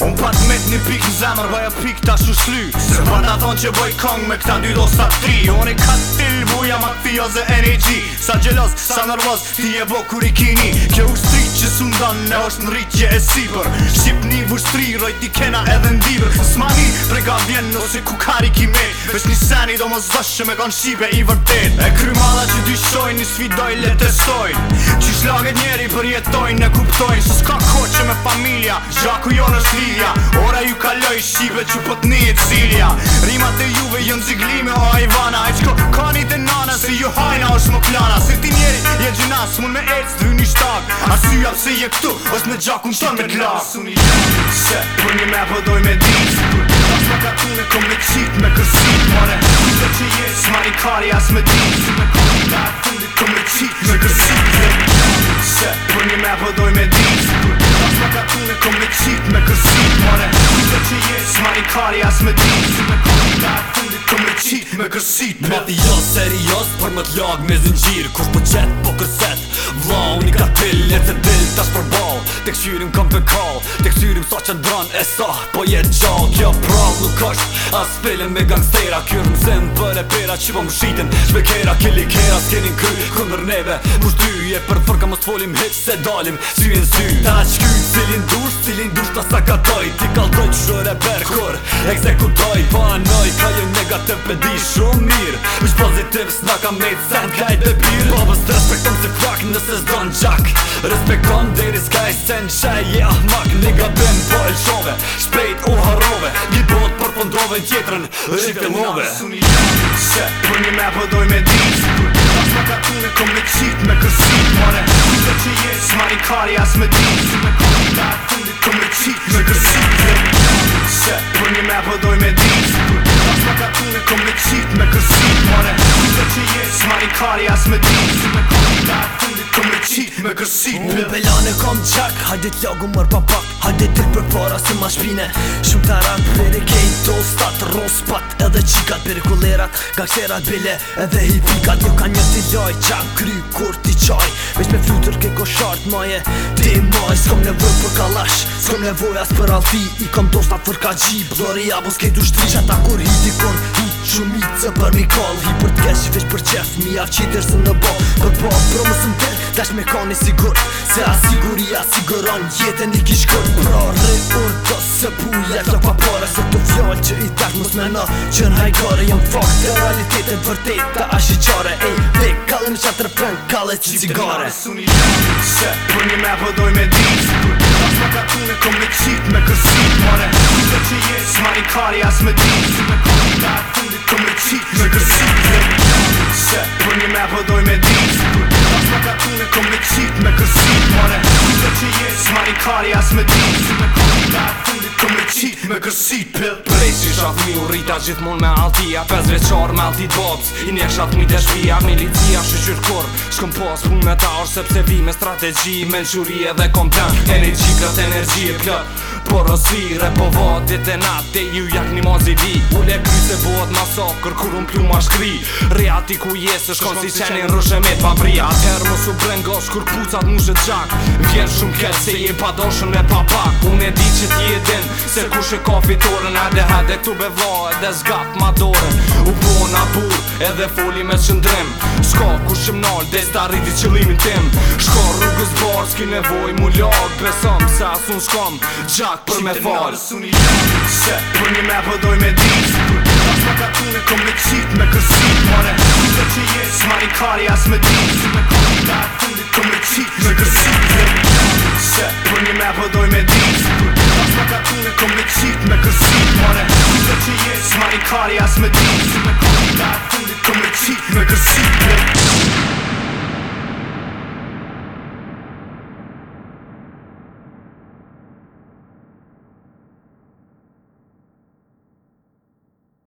Unë pat met një pik në zemër, bëja pik ta shly Se pa nga thonë që bëj kong me këta dy dosta tri Unë e ka til buja ma fio zë Sa gjelos, sa nervos, ti e bo kur i kini Kjo ushtri që sundan e është në rritje e sipër Shqip një vushtri, roj ti kena edhe në dibër Smani, prega vjen nëse ku kari ki me Vesh një seni do mos dhëshë me kanë shqipe i vërdet E krymalla që dyshojnë, një sfidoj le testojnë Shlaget njeri për jetojnë në kuptojnë Se s'ka koqe me familja gjaku jo në shlija Ora ju kaloj shqipe që pët po një e cilja Rimat e juve jë në ziglime o ajvana E qko ka një nana se ju hajna është shmo klana Se ti njeri je gjinas, mun me ecë dhuj një shtak A pëse je këtu, ësë me gjaku në shtak me klak Se për një me pëdoj me dit Se për të pas me katune, kom me qit me kësit Mare, ku që jesë, ma i kari as me di dhe Për një me pëdoj me dhiz Kër të pas me ka tune kom me qit me kësit Mare kujtë dhe që jes ma një kari as me dhiz Kër me kujtë dhe a fundit kom me qit me kësit Me t'i jos, serios, për më t'lag me zinqir Kur po po për qet, për kërset Vla, unë unik atill, e të dill, tas për bërë T'ek këshyrim kam për kall T'ek këshyrim sa që ndron e sa Po jetë gjall Kjo prall nuk është As pëllën me gangstera Kyrë mëzim për e pera Që po më shiten Shme kera Kili kera S'kenin kry Këndër neve Mush dy e për fërka Mos t'folim hit se dalim Syin sy Ta qky Cilin dush Cilin dush ta sakatoj Ti kaldoj që shore per Kur Ekzekutoj Po anoj Ka jo negativ Pe di shumë mirë Mish pozitiv S'na ka me të sand Kaj të bir Po vës të respektom deri s'kaj sen shaj je ahmak Në gabim po elshove Shpejt u harove Një bot për pëndrove në tjetërën Dhe të love Se për po një me pëdoj me dit Pas me ka me kom me qit me kësit Mare Kujte që je smari kari as me dit me kom një da kom me qit me kësit Se për po një me pëdoj me dit Pas me ka me kom me qit me kësit Mare Kujte që je as me dit Kom me qit, me kërsi Për oh. pelan e kom qak Hajde t'lagu papak Hajde t'il për para se ma shpine Shumë të rap Për e kejnë do stat Ros pat edhe qikat Perikulerat e bile edhe hipikat Jo ka një t'i loj Qak kry kur t'i qaj Veç me flutur ke ko shart Maje ti maj S'kom nevoj për kalash S'kom nevoj as për alfi I kom do stat për ka qi Blori abo s'kej du shtri Qa ta kur hit i kur Hit shumit se për mi kol Hi për t'kesh veç për qef Mi avqit ersën në bo Dash me koni sigur Se a siguria siguron jetën i kishkur Pra rrë unë të se puja Këta pa pare së të fjallë që i tak mos me në Që në hajkore jëmë fakt Të realitetet vërteta a shiqare Ej, pe kallin që atër pën kallet që cigare Qip të një me pëdoj me dit Që për një me pëdoj me dit Që për një me pëdoj me dit Që për një me pëdoj me dit Që për një me pëdoj me dit Që me pëdoj dit Që për një me pëdoj me dit Që me pëdoj me dit fari as me ti Si me kohi ta fundit të me qit me kërsi pëll Prej si shaf mi u rita gjithmon me altia 5 veqar me altit bobs I njesh atë mi të shpia Milicia shë qyrku kom pas pun me ta është sepse vi me strategji, me e dhe kom plan E një energji e plët Por rësi, repo vat, dit e nat, dhe ju jak një ma vi Ule kry se vot ma sokër, kur un pluma shkri Rea ku jes është kon si qenin rëshe me pa vria Atëherë më su brengosh, kur pucat mu shet gjak Vjen shumë kjell se je pa doshën me pa pak Un e di që ti e din, se kush e ka fitoren Nade hade këtu be vahet zgat ma dore U edhe foli me qëndrim Shko ku shim nal, dhe sta rriti qëlimin tim Shko rrugës barë, s'ki nevoj mu lak Besom, se asun shkom, gjak për me fal Se, për një me pëdoj me dit Ta s'ma ka kom me qit, me kësit Mare, kujtë që jesh, i as me dit Si me kari da e fundit, kom me qit, me kësit Se, për një me pëdoj me dit Ta s'ma me qit, me kësit kari as me dit from the cheat, nigga seat.